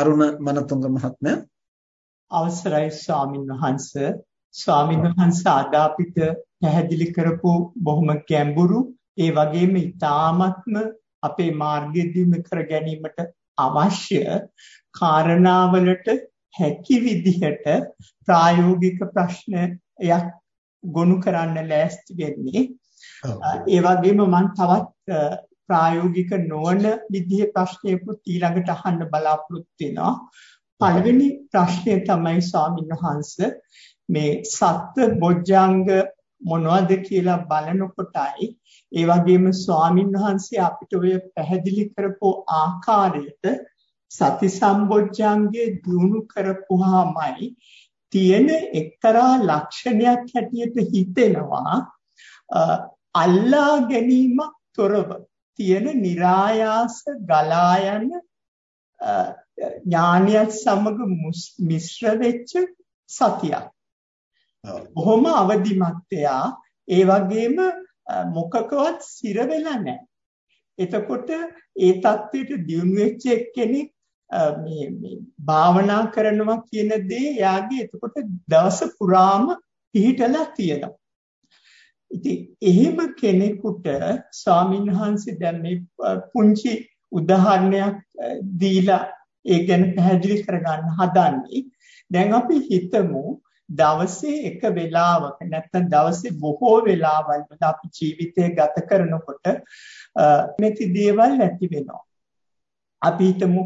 අරුණ මනතුංග මහත්මයා. අවසරයි ස්වාමින් වහන්සේ. ස්වාමින් වහන්සේ අද අපිට පැහැදිලි කරපු බොහොම ගැඹුරු ඒ වගේම ඊ타ත්ම අපේ මාර්ගය දිනු කර ගැනීමට අවශ්‍ය කාරණාවලට හැකි විදිහට ප්‍රායෝගික ප්‍රශ්නයක් ගොනු කරන්න ලෑස්ති වෙන්නේ. ඒ වගේම මම තවත් ප්‍රායෝගික නොවන විදිහේ ප්‍රශ්නයකුත් ඊළඟට අහන්න බලාපොරොත්තු වෙනවා. පළවෙනි ප්‍රශ්නය තමයි ස්වාමින්වහන්ස මේ සත්ත්ව බොජ්ජංග මොනවද කියලා බලනකොටයි ඒ වගේම ස්වාමින්වහන්සේ අපිට ඔය පැහැදිලි කරපු ආකාරයට සති සම්බොජ්ජංගේ දිනු කරපුවාමයි තියෙන එක්තරා ලක්ෂණයක් හැටියට හිතෙනවා අල්ලා ගැනීමක් තොරව තියෙන નિરાයාස ගලා යන ඥානියත් සමග මිශ්‍ර වෙච්ච සතියක්. බොහොම අවදිමත් ඒ වගේම මොකකවත් සිර වෙලා නැහැ. එතකොට ඒ தത്വෙට දියුණු වෙච්ච කෙනෙක් මේ මේ භාවනා කරනවා කියන දේ එයාගේ එතකොට දවස පුරාම පිළිටලා තියෙනවා. ඉතින් එහෙම කෙනෙකුට ස්වාමින්වහන්සේ දැන් මේ පුංචි උදාහරණයක් දීලා ඒ ගැන පැහැදිලි කරගන්න හදන්නේ. දැන් අපි හිතමු දවසේ එක වෙලාවක නැත්නම් දවසේ බොහෝ වෙලාවල් වල අපි ජීවිතය ගත කරනකොට මෙති දේවල් ඇති වෙනවා. අපි හිතමු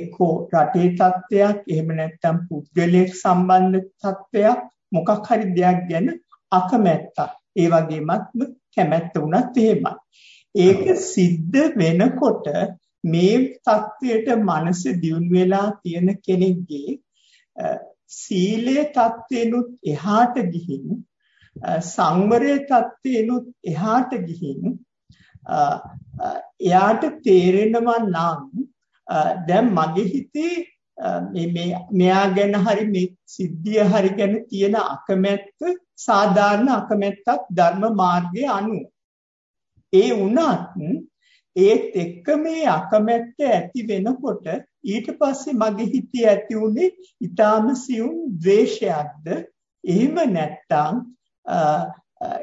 එක්කෝ රටේ තත්ත්වයක් එහෙම නැත්නම් පුද්ගලයෙක් සම්බන්ධ තත්ත්වයක් මොකක් හරි දෙයක් ගැන අකමැත්තක්. ඒ වගේමත්ම කැමැත්ත උනත් එහෙමයි. ඒක සිද්ධ වෙනකොට මේ தത്വයට මනස දියුණු වෙලා තියෙන කෙනෙක්ගේ සීලේ தത്വෙනුත් එහාට ගිහින් සංවරයේ தത്വෙනුත් එහාට ගිහින් එයාට තේරෙනවා නම් දැන් මගේ හිතේ මේ මේ මෙයා ගැන හරි මේ සිද්ධිය හරි ගැන තියෙන අකමැත්ත සාධාරණ අකමැත්තක් ධර්ම මාර්ගයේ අනුව ඒ වුණත් ඒත් එක්ක මේ අකමැත්ත ඇති වෙනකොට ඊට පස්සේ මගේ හිතේ ඇති උනේ ඊටාම සියුම් ද්වේෂයක්ද එහෙම නැත්තම්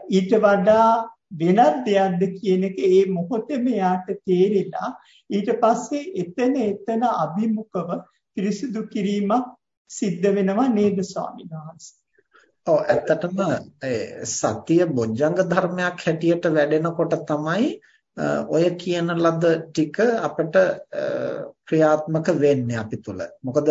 ඊට වඩා වෙනත් දෙයක්ද කියන එක ඒ මොහොතේ මෙයාට තේරිලා ඊට පස්සේ එතන එතන අභිමුඛව පිරිසිදු කිරීමක් සිද්ධ වෙනවා නේද ස්වාමීන් වහන්සේ. ඔව් ඇත්තටම සතිය බොජ්ජංග ධර්මයක් හැටියට වැඩෙනකොට තමයි ඔය කියන ලද ටික අපිට ක්‍රියාත්මක වෙන්නේ අපි තුල. මොකද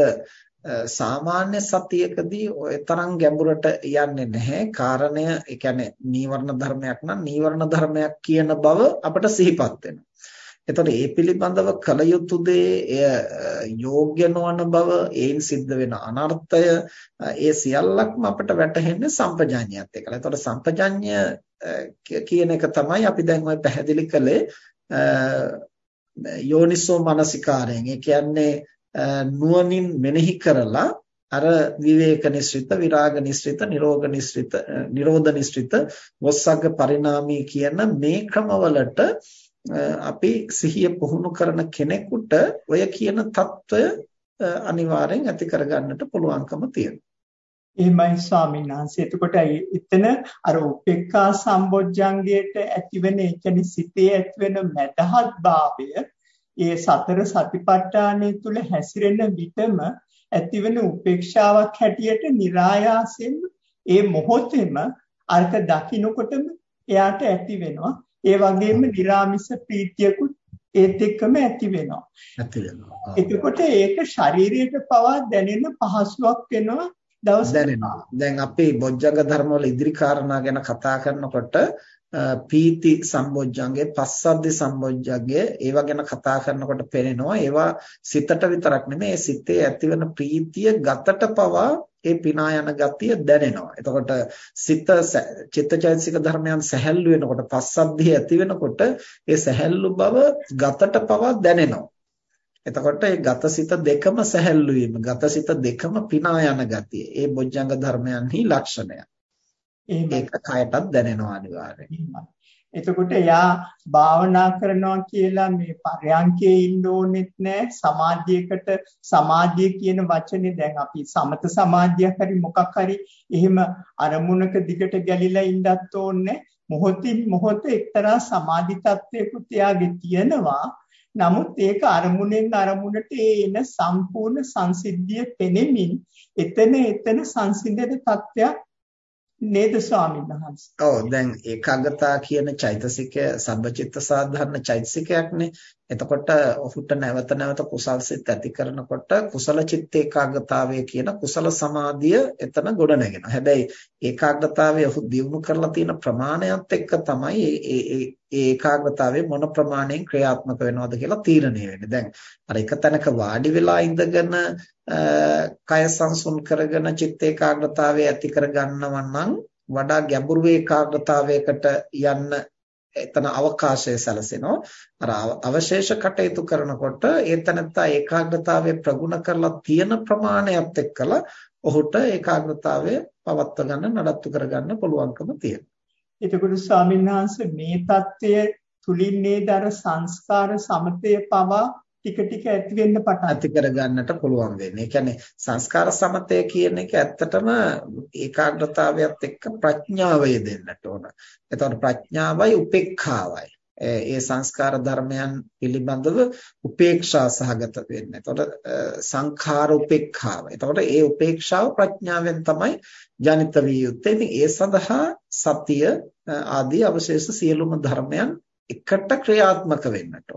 සාමාන්‍ය සතියකදී ඔය තරම් ගැඹුරට යන්නේ නැහැ. කාරණය ඒ කියන්නේ නීවරණ ධර්මයක් නම් නීවරණ ධර්මයක් කියන බව අපිට සිහිපත් වෙනවා. එතකොට ඒ පිළිබඳව කල යුතු දේ එය යෝග්‍ය නොවන බව ඒන් සිද්ධ වෙන අනර්ථය ඒ සියල්ලක්ම අපිට වැටහෙන්නේ සම්පජාඤ්ඤයත් එක්කලා. එතකොට සම්පජාඤ්ඤය කියන එක තමයි අපි දැන් ඔය පැහැදිලි කළේ යෝනිසෝ මනසිකාරයෙන්. ඒ කියන්නේ නුවණින් මෙනෙහි කරලා අර විවේක නිස්ෘත විරාග නිස්ෘත නිරෝග නිස්ෘත නිරෝධ නිස්ෘත වස්සග්ග පරිණාමී කියන මේ ක්‍රමවලට අපි සිහිය පුහුණු කරන කෙනෙකුට ඔය කියන తত্ত্বය අනිවාර්යෙන් ඇති කරගන්නට පුළුවන්කම තියෙනවා. එහෙමයි ස්වාමීන් වහන්සේ. එතකොට එතන අර උපේක්ඛා සම්බොජ්ජංගයට ඇතිවෙන ඒ කියන්නේ සිතේ ඇතිවෙන මදහත් භාවය ඒ සතර සතිපට්ඨානය තුල හැසිරෙන විටම ඇතිවෙන උපේක්ෂාවක් හැටියට નિરાයාසෙන් ඒ මොහොතේම අර්ථ දකින්නකොටම එයාට ඇති වෙනවා ඒ වගේම निराமிස ප්‍රීතියකුත් ඒත් එක්කම ඇති වෙනවා. ඇති වෙනවා. එතකොට ඒක ශරීරයට පවා දැනෙන පහසුවක් වෙනවා දවස දැනෙනවා. දැන් අපි බොජ්ජංග ධර්මවල ඉදිරි කාරණා ගැන කතා කරනකොට පීති සම්බොජ්ජංගේ පස්සද්දි සම්බොජ්ජංගේ ඒවා ගැන කතා කරනකොට පේනවා ඒවා සිතට විතරක් නෙමෙයි සිතේ ඇතිවන ප්‍රීතිය ගතට පවා ඒ පිනා යන ගතිය දැනෙනවා. එතකොට සිත චිත්තචෛතසික ධර්මයන් සැහැල්ලු වෙනකොට පස්සද්ධිය ඇති වෙනකොට ඒ සැහැල්ලු බව ගතට පවා දැනෙනවා. එතකොට මේ ගතසිත දෙකම සැහැල්ලු වීම, ගතසිත දෙකම පිනා යන ගතිය. ඒ බොජ්ජංග ධර්මයන්හි ලක්ෂණය. ඒක කයටත් දැනෙනවා අනිවාර්යයෙන්. එතකොට එයා භාවනා කරනවා කියලා මේ පරයන්කේ ඉන්න ඕනෙත් නෑ. සමාධියකට සමාධිය කියන වචනේ දැන් අපි සමත සමාධියක් හරි මොකක් හරි එහෙම අරමුණක දිගට ගැලිලා ඉන්නත් ඕනේ. මොහොතින් මොහොත එක්තරා සමාධි තත්වයකුත් එයාගේ තියෙනවා. නමුත් ඒක අරමුණෙන් අරමුණට එන සම්පූර්ණ සංසිද්ධිය පෙනෙමින් එතන එතන සංසිඳන තත්වයක් නේද ස්වාමීන් වහන්සේ. ඔව් දැන් ඒකාග්‍රතාව කියන චෛතසිකය සබ්බචිත්ත සාධාරණ චෛතසිකයක්නේ. එතකොට ඔහුට නැවත නැවත කුසල් සිත් ඇති කරනකොට කුසල චිත්ත ඒකාග්‍රතාවය කියන කුසල සමාධිය එතන ගොඩ නැගෙනවා. හැබැයි ඒකාග්‍රතාවය ඔහු දියුණු කරලා තියෙන ප්‍රමාණයත් එක්ක තමයි ඒ ඒ ඒකාග්‍රතාවය මොන ප්‍රමාණයෙන් ක්‍රියාත්මක වෙනවද කියලා තීරණය වෙන්නේ. දැන් අර එක තැනක වාඩි වෙලා ඉඳගෙන කය සංසුන් කරගෙන චිත්ත ඒකාග්‍රතාවය ඇති කරගන්නවා නම් වඩා ගැඹුරු ඒකාග්‍රතාවයකට යන්න එතන අවකාශය සැලසෙනවා අර අවශේෂ කටයුතු කරනකොට ඒ තනත්තා ඒකාග්‍රතාවය ප්‍රගුණ කරලා තියෙන ප්‍රමාණයත් එක්කලා ඔහුට ඒකාග්‍රතාවය පවත්වා ගන්න නඩත්තු කරගන්න පුළුවන්කම තියෙනවා. එතකොට ස්වාමීන් වහන්සේ මේ தත්ත්වය තුලින් නේද අර සංස්කාර සමතය පවා ටික ටික ඇති වෙන්න පටන් ඇති කරගන්නට පුළුවන් වෙන්නේ. ඒ කියන්නේ සංස්කාර සමතය කියන එක ඇත්තටම ඒකාග්‍රතාවයත් එක්ක ප්‍රඥාව යෙදෙන්නට ඕන. එතකොට ප්‍රඥාවයි උපේක්ඛාවයි. ඒ සංස්කාර ධර්මයන් පිළිබඳව උපේක්ෂා සහගත වෙන්න. එතකොට සංඛාර උපේක්ඛාව. එතකොට ඒ උපේක්ෂාව ප්‍රඥාවෙන් තමයි ජනිත විය යුත්තේ. ඉතින් ඒ සඳහා සතිය ආදී අවශේෂ සියලුම ධර්මයන් එකට ක්‍රියාත්මක වෙන්නට ඕන.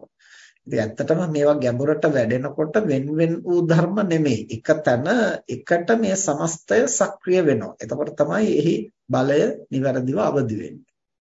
ඉතින් ඇත්තටම මේවා ගැඹුරට වැඩෙනකොට වෙන වෙන වූ ධර්ම නෙමෙයි. එක තැන එකට මේ සමස්තය සක්‍රිය වෙනවා. එතකොට තමයි එහි බලය નિවරදිව අවදි වෙන්නේ.